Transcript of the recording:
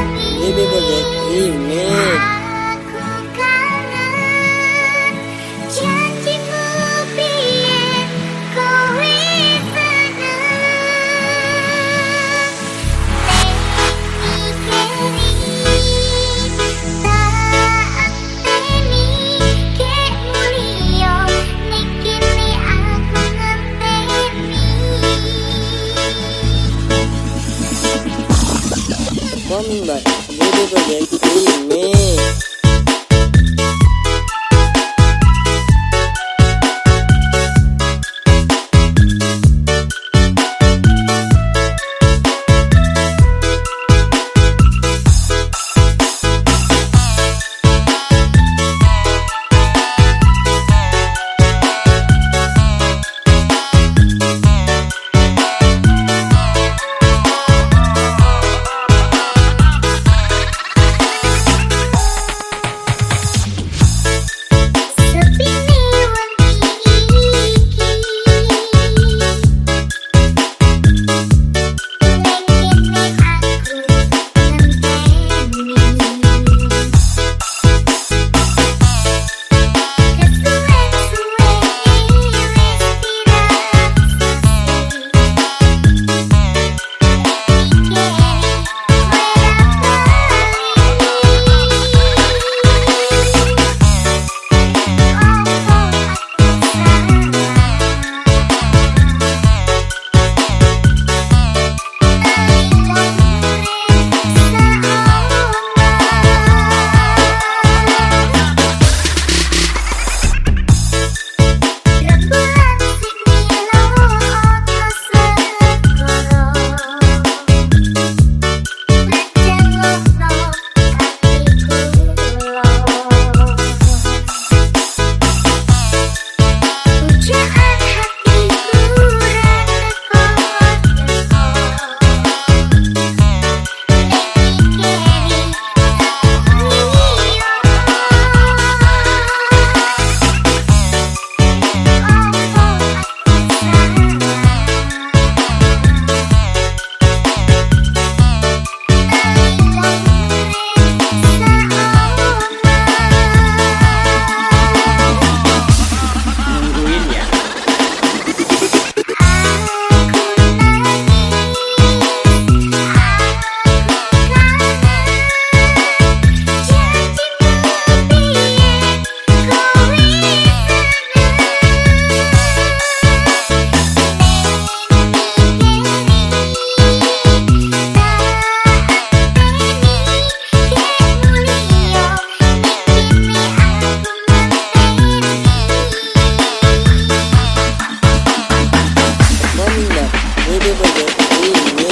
Baby Project Remix Coming by Baby Project Remix Sepine Ooh, yeah.